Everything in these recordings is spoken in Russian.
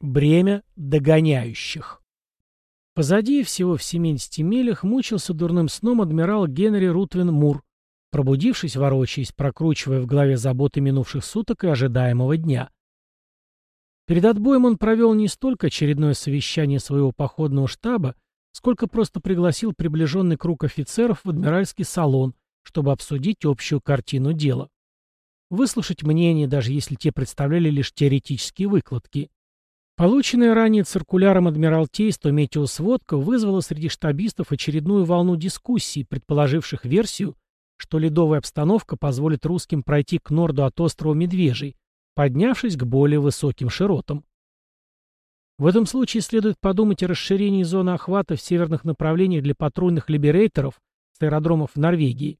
Бремя догоняющих. Позади, всего в 70 милях, мучился дурным сном адмирал Генри Рутвин Мур, пробудившись, ворочаясь, прокручивая в голове заботы минувших суток и ожидаемого дня. Перед отбоем он провел не столько очередное совещание своего походного штаба, сколько просто пригласил приближенный круг офицеров в адмиральский салон, чтобы обсудить общую картину дела. Выслушать мнения, даже если те представляли лишь теоретические выкладки. Полученная ранее циркуляром Адмиралтейства метеосводка вызвала среди штабистов очередную волну дискуссий, предположивших версию, что ледовая обстановка позволит русским пройти к норду от острова Медвежий, поднявшись к более высоким широтам. В этом случае следует подумать о расширении зоны охвата в северных направлениях для патрульных либерейторов с аэродромов в Норвегии.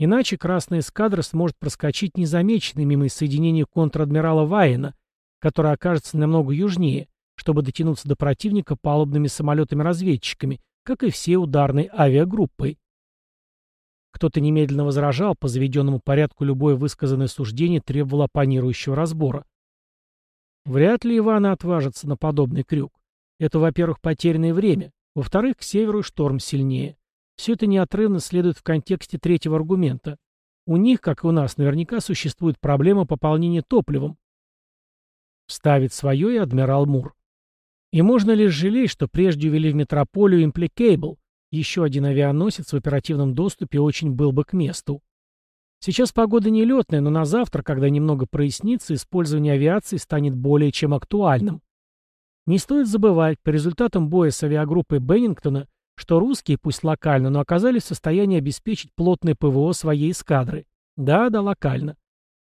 Иначе красная эскадра сможет проскочить незамеченной мимо соединения контр-адмирала Вайена, который окажется намного южнее, чтобы дотянуться до противника палубными самолетами-разведчиками, как и все ударной авиагруппой. Кто-то немедленно возражал, по заведенному порядку любое высказанное суждение требовало оппонирующего разбора. Вряд ли Иваны отважатся на подобный крюк. Это, во-первых, потерянное время, во-вторых, к северу шторм сильнее. Все это неотрывно следует в контексте третьего аргумента. У них, как и у нас, наверняка существует проблема пополнения топливом, Ставит свое и адмирал Мур. И можно лишь жалеть, что прежде увели в метрополию Implicable, еще один авианосец в оперативном доступе очень был бы к месту. Сейчас погода нелетная, но на завтра, когда немного прояснится, использование авиации станет более чем актуальным. Не стоит забывать, по результатам боя с авиагруппой Беннингтона, что русские, пусть локально, но оказались в состоянии обеспечить плотное ПВО своей эскадры. Да, да, локально.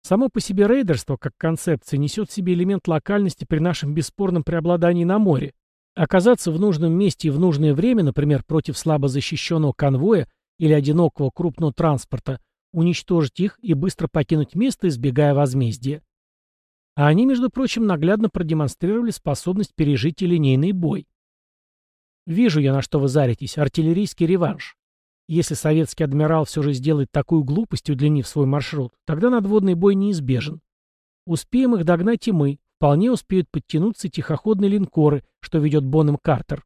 Само по себе рейдерство, как концепция, несет в себе элемент локальности при нашем бесспорном преобладании на море. Оказаться в нужном месте и в нужное время, например, против слабо защищенного конвоя или одинокого крупного транспорта, уничтожить их и быстро покинуть место, избегая возмездия. А они, между прочим, наглядно продемонстрировали способность пережить и линейный бой. Вижу я, на что вы заритесь, артиллерийский реванш. Если советский адмирал все же сделает такую глупость, удлинив свой маршрут, тогда надводный бой неизбежен. Успеем их догнать и мы. Вполне успеют подтянуться тихоходные линкоры, что ведет Боннем Картер.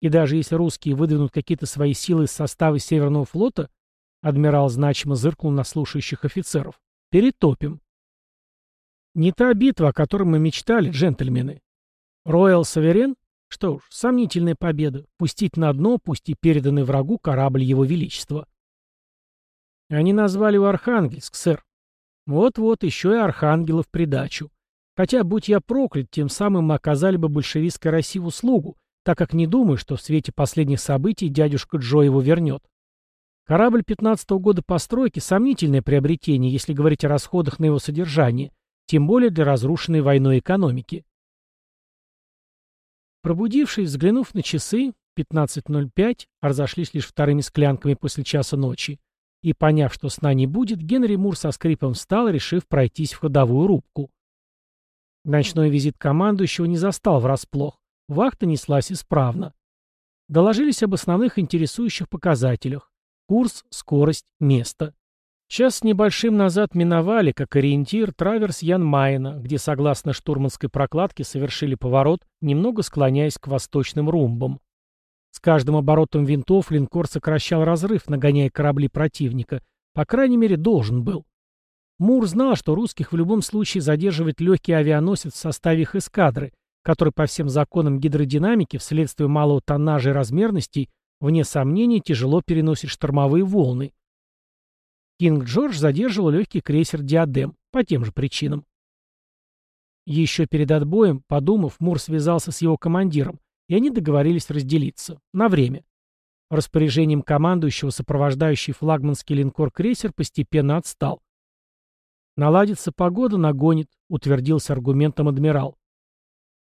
И даже если русские выдвинут какие-то свои силы из состава Северного флота, адмирал значимо зыркнул на слушающих офицеров, перетопим. Не та битва, о которой мы мечтали, джентльмены. Роял Саверен что ж, сомнительная победа. Пустить на дно, пусть и переданный врагу, корабль Его Величества. Они назвали его Архангельск, сэр. Вот-вот, еще и Архангела в придачу. Хотя, будь я проклят, тем самым мы оказали бы большевистской России услугу, так как не думаю, что в свете последних событий дядюшка Джо его вернет. Корабль 15-го года постройки – сомнительное приобретение, если говорить о расходах на его содержание, тем более для разрушенной войной экономики. Пробудившись, взглянув на часы, 15.05, разошлись лишь вторыми склянками после часа ночи, и, поняв, что сна не будет, Генри Мур со скрипом встал, решив пройтись в ходовую рубку. Ночной визит командующего не застал врасплох. Вахта неслась исправно. Доложились об основных интересующих показателях. Курс, скорость, место. Час с небольшим назад миновали, как ориентир, траверс Ян-Майена, где, согласно штурманской прокладке, совершили поворот, немного склоняясь к восточным румбам. С каждым оборотом винтов линкор сокращал разрыв, нагоняя корабли противника. По крайней мере, должен был. Мур знал, что русских в любом случае задерживает легкий авианосец в составе их эскадры, который по всем законам гидродинамики вследствие малого тоннажа и размерностей, вне сомнений, тяжело переносит штормовые волны. Кинг Джордж задерживал легкий крейсер «Диадем» по тем же причинам. Еще перед отбоем, подумав, Мур связался с его командиром, и они договорились разделиться. На время. Распоряжением командующего сопровождающий флагманский линкор-крейсер постепенно отстал. «Наладится погода, нагонит», — утвердился аргументом адмирал.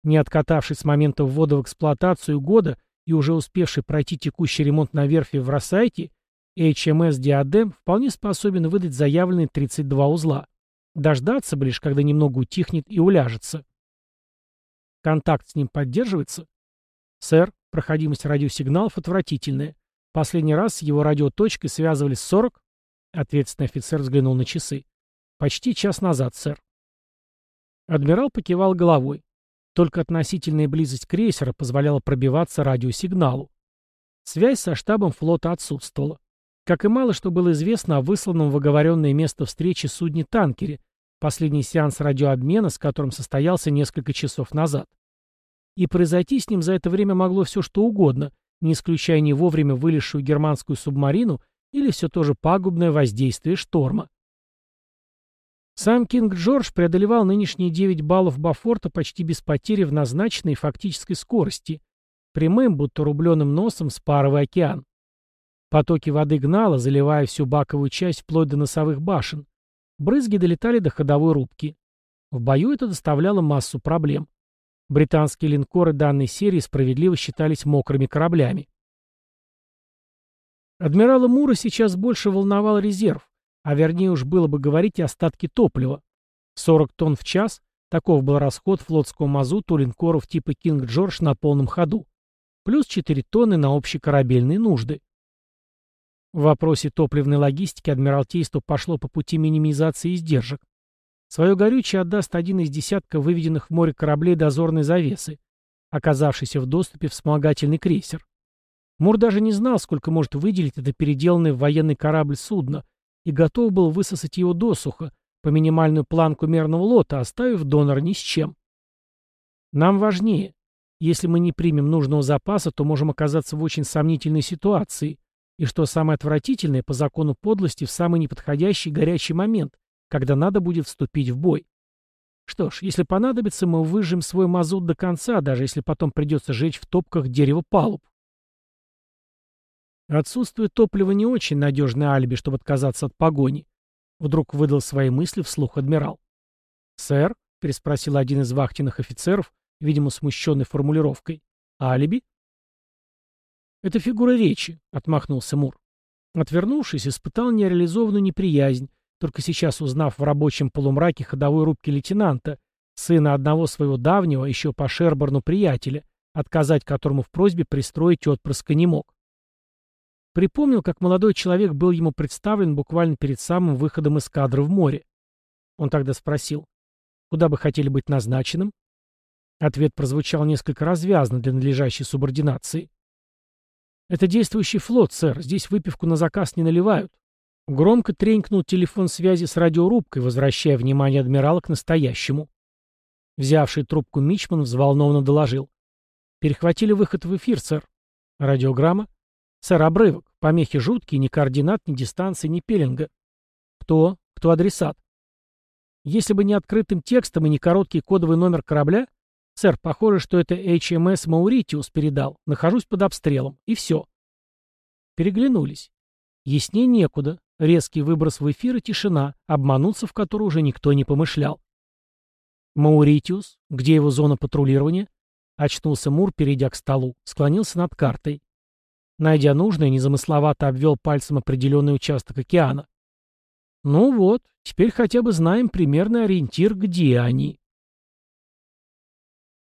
Не откатавшись с момента ввода в эксплуатацию года и уже успевший пройти текущий ремонт на верфи в Росайте, HMS «Диадем» вполне способен выдать заявленные 32 узла. Дождаться бы лишь, когда немного утихнет и уляжется. Контакт с ним поддерживается? Сэр, проходимость радиосигналов отвратительная. Последний раз с его радиоточкой связывались 40? Ответственный офицер взглянул на часы. Почти час назад, сэр. Адмирал покивал головой. Только относительная близость крейсера позволяла пробиваться радиосигналу. Связь со штабом флота отсутствовала. Как и мало что было известно о высланном в оговоренное место встречи судне-танкере, последний сеанс радиообмена, с которым состоялся несколько часов назад. И произойти с ним за это время могло все что угодно, не исключая не вовремя вылезшую германскую субмарину или все то же пагубное воздействие шторма. Сам Кинг Джордж преодолевал нынешние 9 баллов Бафорта почти без потери в назначенной фактической скорости, прямым, будто рубленым носом спарывая океан. Потоки воды гнало, заливая всю баковую часть вплоть до носовых башен. Брызги долетали до ходовой рубки. В бою это доставляло массу проблем. Британские линкоры данной серии справедливо считались мокрыми кораблями. Адмирала Мура сейчас больше волновал резерв, а вернее уж было бы говорить и остатки топлива. 40 тонн в час – таков был расход флотского мазута у линкоров типа «Кинг Джордж» на полном ходу. Плюс 4 тонны на общекорабельные нужды. В вопросе топливной логистики Адмиралтейство пошло по пути минимизации издержек. Свое горючее отдаст один из десятка выведенных в море кораблей дозорной завесы, оказавшийся в доступе вспомогательный крейсер. Мур даже не знал, сколько может выделить это переделанное в военный корабль судно, и готов был высосать его досуха, по минимальную планку мерного лота, оставив донор ни с чем. Нам важнее. Если мы не примем нужного запаса, то можем оказаться в очень сомнительной ситуации, и что самое отвратительное, по закону подлости, в самый неподходящий горячий момент, когда надо будет вступить в бой. Что ж, если понадобится, мы выжжем свой мазут до конца, даже если потом придется жечь в топках дерево палуб. Отсутствие топлива не очень надежное алиби, чтобы отказаться от погони. Вдруг выдал свои мысли вслух адмирал. «Сэр?» — переспросил один из вахтенных офицеров, видимо, смущенной формулировкой. «Алиби?» «Это фигура речи», — отмахнулся Мур. Отвернувшись, испытал нереализованную неприязнь, только сейчас узнав в рабочем полумраке ходовой рубки лейтенанта, сына одного своего давнего, еще по Шерборну приятеля, отказать которому в просьбе пристроить отпрыска не мог. Припомнил, как молодой человек был ему представлен буквально перед самым выходом из кадра в море. Он тогда спросил, куда бы хотели быть назначенным? Ответ прозвучал несколько развязно для надлежащей субординации. «Это действующий флот, сэр. Здесь выпивку на заказ не наливают». Громко тренькнул телефон связи с радиорубкой, возвращая внимание адмирала к настоящему. Взявший трубку Мичман взволнованно доложил. «Перехватили выход в эфир, сэр. Радиограмма?» «Сэр, обрывок. Помехи жуткие, ни координат, ни дистанции, ни пеленга». «Кто? Кто адресат?» «Если бы не открытым текстом и не короткий кодовый номер корабля, «Сэр, похоже, что это HMS Мауритиус передал. Нахожусь под обстрелом. И все». Переглянулись. Яснее некуда. Резкий выброс в эфир и тишина, обмануться в которую уже никто не помышлял. «Мауритиус? Где его зона патрулирования?» Очнулся Мур, перейдя к столу. Склонился над картой. Найдя нужное, незамысловато обвел пальцем определенный участок океана. «Ну вот, теперь хотя бы знаем примерный ориентир, где они».